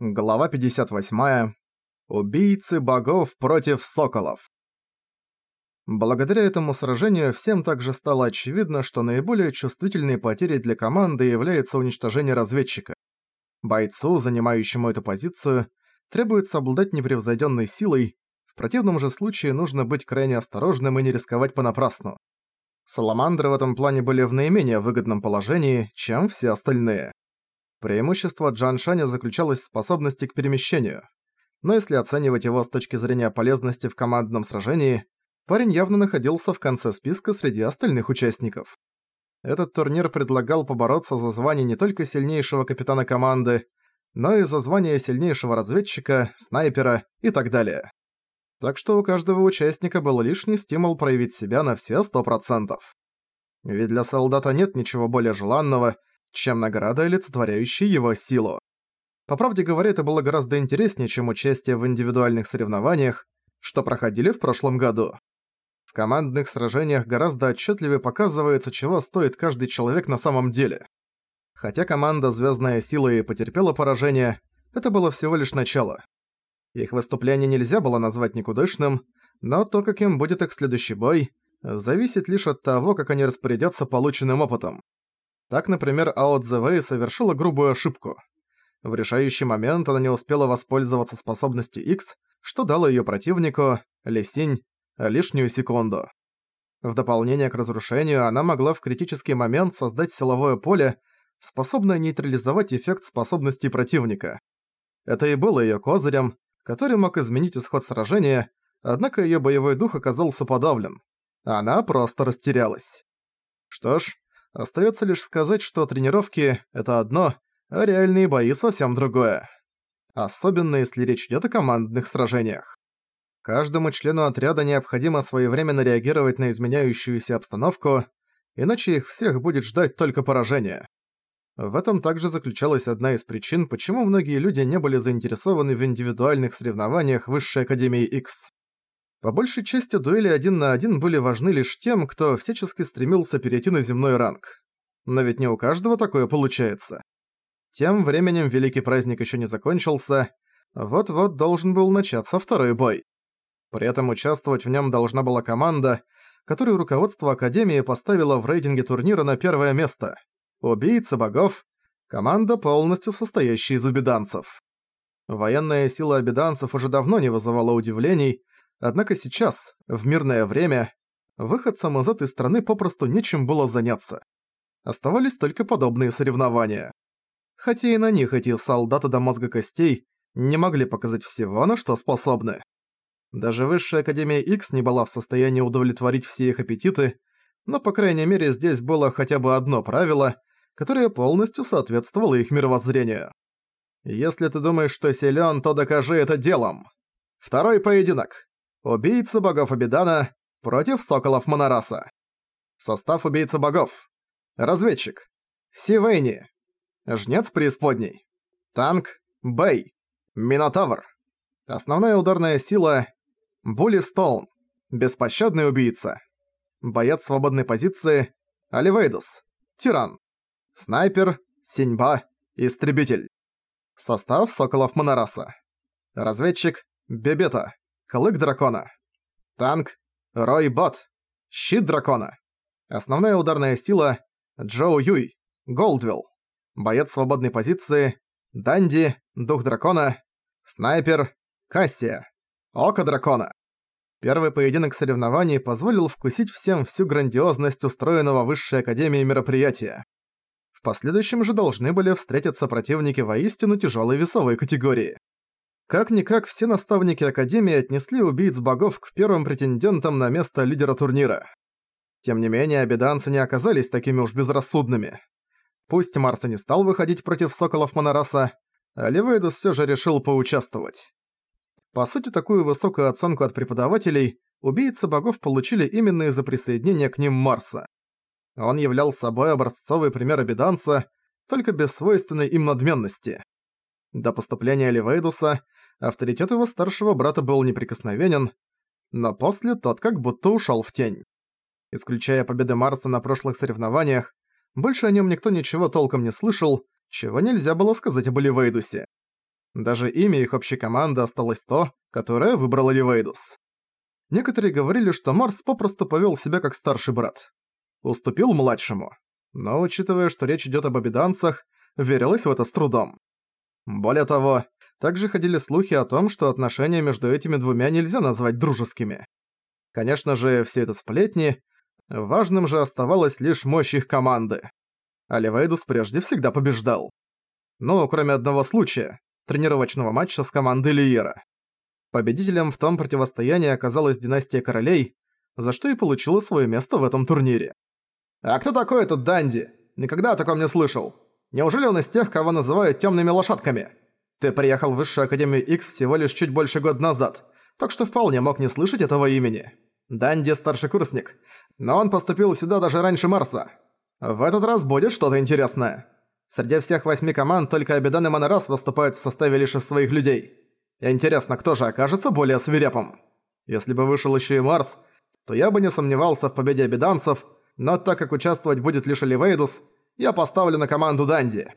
Глава 58. Убийцы богов против соколов. Благодаря этому сражению всем также стало очевидно, что наиболее чувствительной потерей для команды является уничтожение разведчика. Бойцу, занимающему эту позицию, требуется обладать непревзойденной силой, в противном же случае нужно быть крайне осторожным и не рисковать понапрасну. Саламандры в этом плане были в наименее выгодном положении, чем все остальные. Преимущество Джаншаня заключалось в способности к перемещению. Но если оценивать его с точки зрения полезности в командном сражении, парень явно находился в конце списка среди остальных участников. Этот турнир предлагал побороться за звание не только сильнейшего капитана команды, но и за звание сильнейшего разведчика, снайпера и так далее. Так что у каждого участника был лишний стимул проявить себя на все сто процентов. Ведь для солдата нет ничего более желанного, чем награда, олицетворяющая его силу. По правде говоря, это было гораздо интереснее, чем участие в индивидуальных соревнованиях, что проходили в прошлом году. В командных сражениях гораздо отчетливее показывается, чего стоит каждый человек на самом деле. Хотя команда «Звездная сила» и потерпела поражение, это было всего лишь начало. Их выступление нельзя было назвать никудышным, но то, каким будет их следующий бой, зависит лишь от того, как они распорядятся полученным опытом. Так, например, Ао Цзэвэй совершила грубую ошибку. В решающий момент она не успела воспользоваться способностью X, что дало её противнику, Лисинь, лишнюю секунду. В дополнение к разрушению она могла в критический момент создать силовое поле, способное нейтрализовать эффект способностей противника. Это и было её козырем, который мог изменить исход сражения, однако её боевой дух оказался подавлен. Она просто растерялась. Что ж, Остается лишь сказать, что тренировки — это одно, а реальные бои совсем другое. Особенно если речь идет о командных сражениях. Каждому члену отряда необходимо своевременно реагировать на изменяющуюся обстановку, иначе их всех будет ждать только поражение. В этом также заключалась одна из причин, почему многие люди не были заинтересованы в индивидуальных соревнованиях Высшей Академии X. По большей части дуэли один на один были важны лишь тем, кто всячески стремился перейти на земной ранг. Но ведь не у каждого такое получается. Тем временем великий праздник еще не закончился, вот-вот должен был начаться второй бой. При этом участвовать в нем должна была команда, которую руководство Академии поставило в рейтинге турнира на первое место. Убийцы богов, команда, полностью состоящая из обиданцев. Военная сила обиданцев уже давно не вызывала удивлений, Однако сейчас, в мирное время, выходцам из этой страны попросту нечем было заняться. Оставались только подобные соревнования. Хотя и на них эти солдаты до мозга костей не могли показать всего, на что способны. Даже Высшая Академия X не была в состоянии удовлетворить все их аппетиты, но, по крайней мере, здесь было хотя бы одно правило, которое полностью соответствовало их мировоззрению. Если ты думаешь, что силён, то докажи это делом. Второй поединок. Убийца богов Абидана против соколов Монораса. Состав убийца богов. Разведчик. Сивейни. Жнец преисподней. Танк. Бэй. Минотавр. Основная ударная сила. Були Стоун. Беспощадный убийца. Боец свободной позиции. Оливейдус. Тиран. Снайпер. Синьба. Истребитель. Состав соколов Монораса. Разведчик. Бебета. Клык дракона. Танк. Рой Бот. Щит дракона. Основная ударная сила. Джоу Юй. Голдвилл. Боец свободной позиции. Данди. Дух дракона. Снайпер. Кассия. Око дракона. Первый поединок соревнований позволил вкусить всем всю грандиозность устроенного Высшей Академией мероприятия. В последующем же должны были встретиться противники воистину тяжелой весовой категории. Как-никак все наставники Академии отнесли убийц богов к первым претендентам на место лидера турнира. Тем не менее, обеданцы не оказались такими уж безрассудными. Пусть Марса не стал выходить против соколов Монораса, а Ливейдус всё же решил поучаствовать. По сути, такую высокую оценку от преподавателей убийцы богов получили именно из-за присоединения к ним Марса. Он являл собой образцовый пример обеданца, только без свойственной им надменности. До поступления Ливейдуса авторитет его старшего брата был неприкосновенен, но после тот как будто ушёл в тень. Исключая победы Марса на прошлых соревнованиях, больше о нём никто ничего толком не слышал, чего нельзя было сказать об Ливейдусе. Даже имя их общей команды осталось то, которое выбрал Ливейдус. Некоторые говорили, что Марс попросту повел себя как старший брат. Уступил младшему. Но учитывая, что речь идет об обиданцах, верилось в это с трудом. Более того, также ходили слухи о том, что отношения между этими двумя нельзя назвать дружескими. Конечно же, все это сплетни, важным же оставалась лишь мощь их команды. Оливейдус прежде всегда побеждал. Ну, кроме одного случая – тренировочного матча с командой Лиера. Победителем в том противостоянии оказалась династия королей, за что и получила свое место в этом турнире. «А кто такой этот Данди? Никогда о таком не слышал. Неужели он из тех, кого называют темными лошадками? Ты приехал в Высшую Академию X всего лишь чуть больше года назад, так что вполне мог не слышать этого имени. Данди – старший курсник, но он поступил сюда даже раньше Марса. В этот раз будет что-то интересное. Среди всех восьми команд только Абидан и Монорас выступают в составе лишь из своих людей. Интересно, кто же окажется более свирепым? Если бы вышел еще и Марс, то я бы не сомневался в победе обиданцев, но так как участвовать будет лишь Оливейдус, я поставлю на команду Данди.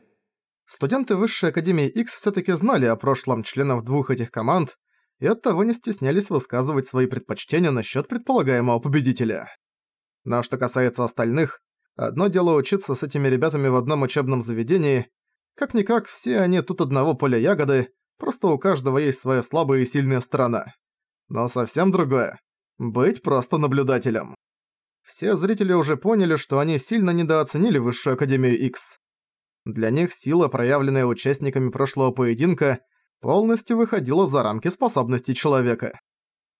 Студенты Высшей Академии X все таки знали о прошлом членов двух этих команд и оттого не стеснялись высказывать свои предпочтения насчет предполагаемого победителя. Но что касается остальных, одно дело учиться с этими ребятами в одном учебном заведении, как-никак все они тут одного поля ягоды, Просто у каждого есть своя слабая и сильная сторона. Но совсем другое — быть просто наблюдателем. Все зрители уже поняли, что они сильно недооценили Высшую Академию X. Для них сила, проявленная участниками прошлого поединка, полностью выходила за рамки способностей человека.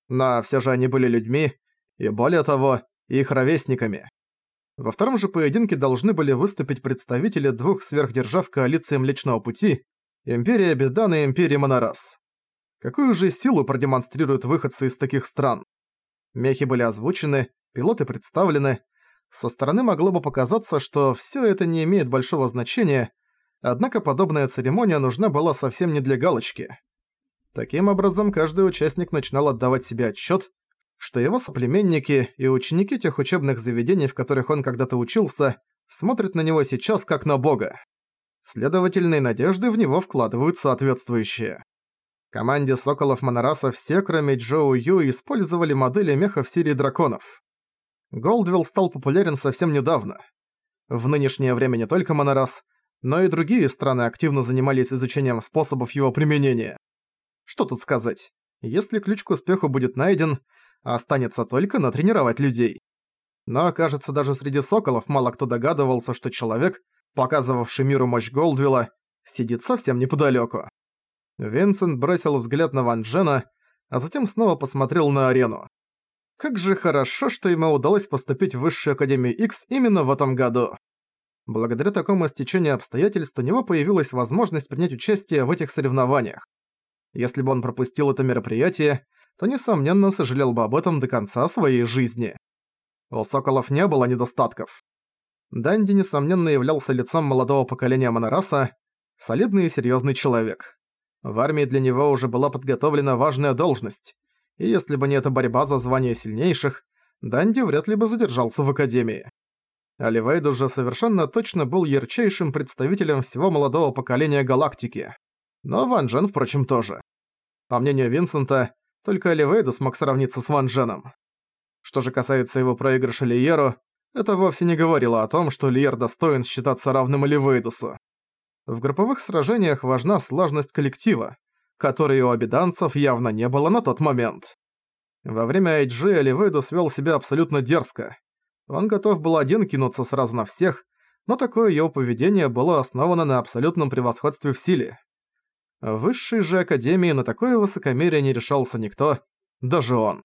Но все же они были людьми, и более того, их ровесниками. Во втором же поединке должны были выступить представители двух сверхдержав коалиции Млечного Пути, Империя Бедан и Империя Монорас. Какую же силу продемонстрируют выходцы из таких стран? Мехи были озвучены, пилоты представлены. Со стороны могло бы показаться, что всё это не имеет большого значения, однако подобная церемония нужна была совсем не для галочки. Таким образом, каждый участник начинал отдавать себе отчёт, что его соплеменники и ученики тех учебных заведений, в которых он когда-то учился, смотрят на него сейчас как на бога. Следовательно, надежды в него вкладывают соответствующие. Команде Соколов Монораса все, кроме Джоу Ю, использовали модели мехов серии драконов. Голдвилл стал популярен совсем недавно. В нынешнее время не только Монорас, но и другие страны активно занимались изучением способов его применения. Что тут сказать? Если ключ к успеху будет найден, останется только натренировать людей. Но, кажется, даже среди соколов мало кто догадывался, что человек, показывавший миру мощь Голдвилла, сидит совсем неподалёку. Винсент бросил взгляд на Ван Джена, а затем снова посмотрел на арену. Как же хорошо, что ему удалось поступить в Высшую Академию X именно в этом году. Благодаря такому стечению обстоятельств у него появилась возможность принять участие в этих соревнованиях. Если бы он пропустил это мероприятие, то, несомненно, сожалел бы об этом до конца своей жизни. У Соколов не было недостатков. Данди, несомненно, являлся лицом молодого поколения Монораса, солидный и серьёзный человек. В армии для него уже была подготовлена важная должность, и если бы не эта борьба за звание сильнейших, Данди вряд ли бы задержался в Академии. Оливейд уже совершенно точно был ярчайшим представителем всего молодого поколения галактики. Но Ван Джен, впрочем, тоже. По мнению Винсента, только Оливейду смог сравниться с Ван Дженом. Что же касается его проигрыша Лиеру, это вовсе не говорило о том, что Лиер достоин считаться равным Оливейдусу. В групповых сражениях важна слаженность коллектива, которой у обиданцев явно не было на тот момент. Во время IG Оливейдус вел себя абсолютно дерзко. Он готов был один кинуться сразу на всех, но такое его поведение было основано на абсолютном превосходстве в силе. В высшей же академии на такое высокомерие не решался никто, даже он.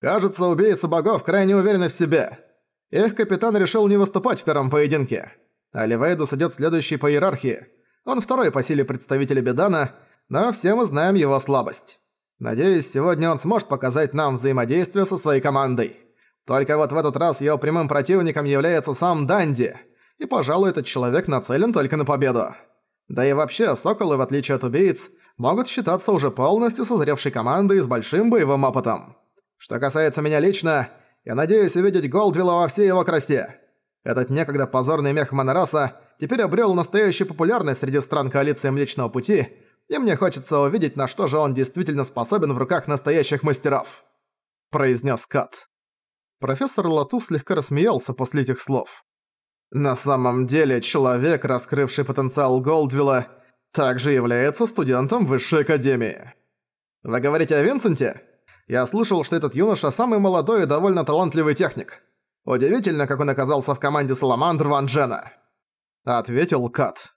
«Кажется, убийцы богов крайне уверены в себе», их капитан решил не выступать в первом поединке. Оливейдус идёт следующий по иерархии. Он второй по силе представителя Бедана, но все мы знаем его слабость. Надеюсь, сегодня он сможет показать нам взаимодействие со своей командой. Только вот в этот раз его прямым противником является сам Данди, и, пожалуй, этот человек нацелен только на победу. Да и вообще, Соколы, в отличие от убийц, могут считаться уже полностью созревшей командой с большим боевым опытом. Что касается меня лично, я надеюсь увидеть Голдвилла во всей его красе. Этот некогда позорный мех Монораса теперь обрел настоящую популярность среди стран коалиции Млечного Пути, и мне хочется увидеть, на что же он действительно способен в руках настоящих мастеров», – произнес Кат. Профессор Лату слегка рассмеялся после этих слов. «На самом деле, человек, раскрывший потенциал Голдвилла, также является студентом Высшей Академии. Вы говорите о Винсенте? Я слышал, что этот юноша самый молодой и довольно талантливый техник. Удивительно, как он оказался в команде Саламандр Ван Джена», – ответил Кат.